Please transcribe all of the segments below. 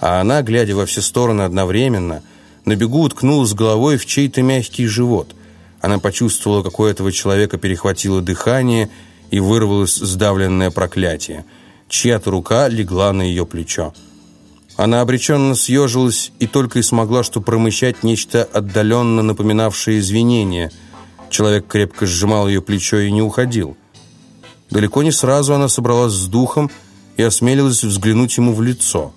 а она, глядя во все стороны одновременно, на бегу уткнулась головой в чей-то мягкий живот. Она почувствовала, как у этого человека перехватило дыхание и вырвалось сдавленное проклятие. Чья-то рука легла на ее плечо. Она обреченно съежилась и только и смогла что промычать нечто отдаленно напоминавшее извинение. Человек крепко сжимал ее плечо и не уходил. Далеко не сразу она собралась с духом и осмелилась взглянуть ему в лицо.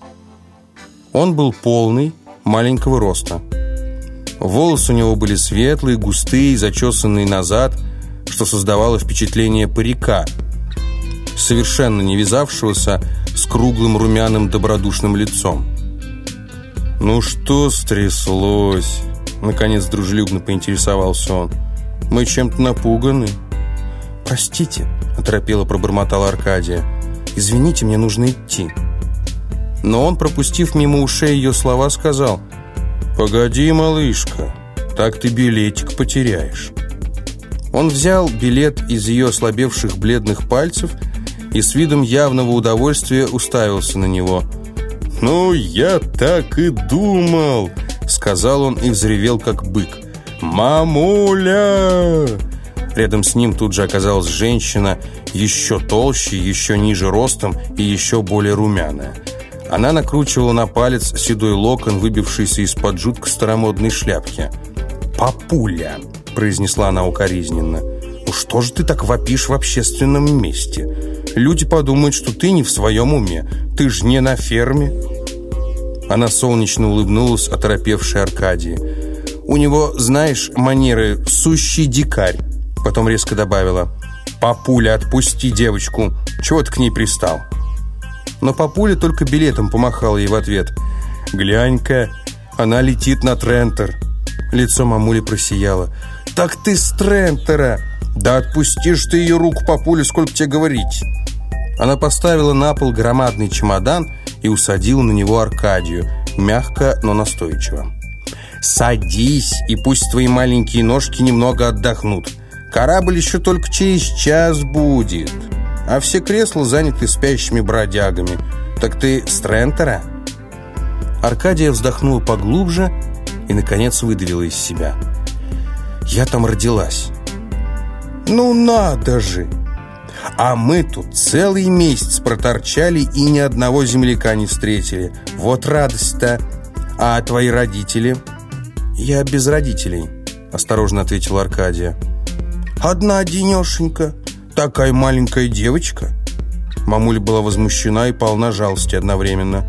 Он был полный, маленького роста. Волосы у него были светлые, густые, зачесанные назад, что создавало впечатление парика, совершенно не вязавшегося с круглым румяным добродушным лицом. «Ну что стряслось?» Наконец дружелюбно поинтересовался он. «Мы чем-то напуганы». «Простите», — оторопело пробормотала Аркадия. «Извините, мне нужно идти». Но он, пропустив мимо ушей ее слова, сказал «Погоди, малышка, так ты билетик потеряешь». Он взял билет из ее ослабевших бледных пальцев и с видом явного удовольствия уставился на него. «Ну, я так и думал», — сказал он и взревел, как бык. «Мамуля!» Рядом с ним тут же оказалась женщина, еще толще, еще ниже ростом и еще более румяная. Она накручивала на палец седой локон, выбившийся из-под жутко старомодной шляпки. «Папуля!» – произнесла она укоризненно. «Ну что же ты так вопишь в общественном месте? Люди подумают, что ты не в своем уме. Ты ж не на ферме». Она солнечно улыбнулась, оторопевшей Аркадии. «У него, знаешь, манеры сущий дикарь». Потом резко добавила. «Папуля, отпусти девочку. Чего ты к ней пристал?» Но папуля только билетом помахал ей в ответ. «Глянь-ка, она летит на Трентер». Лицо мамули просияло. «Так ты с Трентера!» «Да отпустишь ты ее руку, папуля, сколько тебе говорить!» Она поставила на пол громадный чемодан и усадила на него Аркадию, мягко, но настойчиво. «Садись, и пусть твои маленькие ножки немного отдохнут. Корабль еще только через час будет» а все кресла заняты спящими бродягами. Так ты с Трентера?» Аркадия вздохнула поглубже и, наконец, выдавила из себя. «Я там родилась». «Ну надо же! А мы тут целый месяц проторчали и ни одного земляка не встретили. Вот радость-то! А твои родители?» «Я без родителей», — осторожно ответила Аркадия. «Одна денешенька. Такая маленькая девочка?» Мамуля была возмущена и полна жалости одновременно.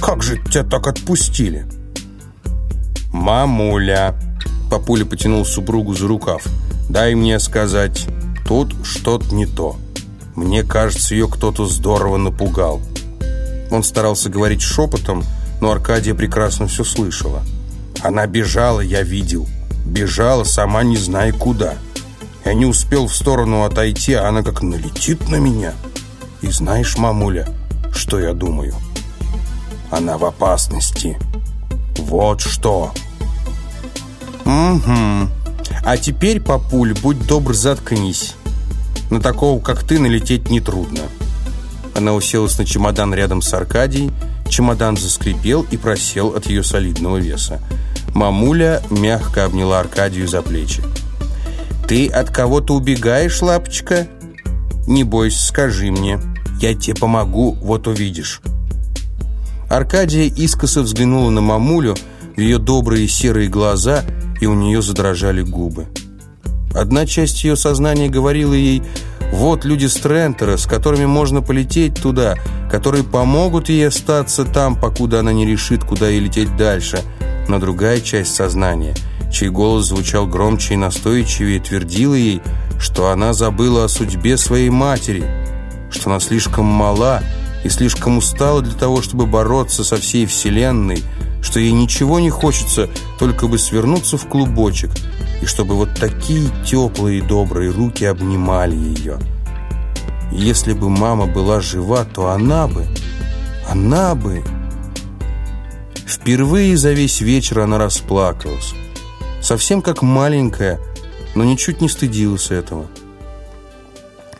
«Как же тебя так отпустили?» «Мамуля!» Папуля потянул супругу за рукав. «Дай мне сказать, тут что-то не то. Мне кажется, ее кто-то здорово напугал». Он старался говорить шепотом, но Аркадия прекрасно все слышала. Она бежала, я видел. Бежала, сама не зная куда. Я не успел в сторону отойти, а она как налетит на меня. И знаешь, мамуля, что я думаю? Она в опасности. Вот что. Угу. А теперь, папуль, будь добр, заткнись. На такого, как ты, налететь нетрудно. Она уселась на чемодан рядом с Аркадией. Чемодан заскрипел и просел от ее солидного веса. Мамуля мягко обняла Аркадию за плечи. «Ты от кого-то убегаешь, лапочка?» «Не бойся, скажи мне. Я тебе помогу, вот увидишь». Аркадия искоса взглянула на мамулю, в ее добрые серые глаза, и у нее задрожали губы. Одна часть ее сознания говорила ей «Вот люди с Трентера, с которыми можно полететь туда, которые помогут ей остаться там, покуда она не решит, куда ей лететь дальше». Но другая часть сознания – чей голос звучал громче и настойчивее, твердила ей, что она забыла о судьбе своей матери, что она слишком мала и слишком устала для того, чтобы бороться со всей вселенной, что ей ничего не хочется, только бы свернуться в клубочек, и чтобы вот такие теплые и добрые руки обнимали ее. если бы мама была жива, то она бы, она бы... Впервые за весь вечер она расплакалась совсем как маленькая, но ничуть не стыдилась этого.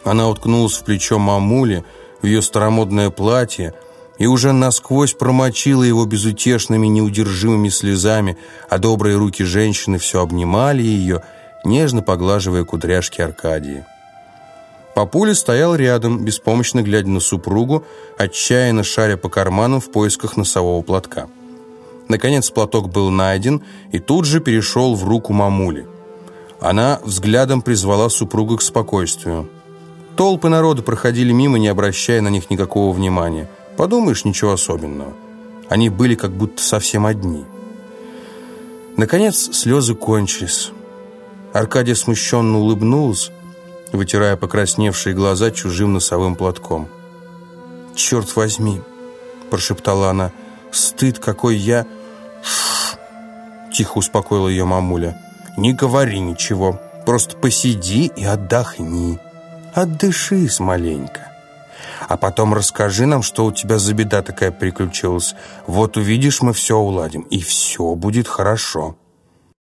Она уткнулась в плечо мамули, в ее старомодное платье, и уже насквозь промочила его безутешными неудержимыми слезами, а добрые руки женщины все обнимали ее, нежно поглаживая кудряшки Аркадии. Папуля стоял рядом, беспомощно глядя на супругу, отчаянно шаря по карманам в поисках носового платка. Наконец платок был найден и тут же перешел в руку мамули. Она взглядом призвала супругу к спокойствию. Толпы народа проходили мимо, не обращая на них никакого внимания. Подумаешь, ничего особенного. Они были как будто совсем одни. Наконец слезы кончились. Аркадия смущенно улыбнулась, вытирая покрасневшие глаза чужим носовым платком. «Черт возьми!» – прошептала она. «Стыд какой я!» Тихо успокоила ее мамуля. «Не говори ничего, просто посиди и отдохни. Отдышись маленько. А потом расскажи нам, что у тебя за беда такая приключилась. Вот увидишь, мы все уладим, и все будет хорошо».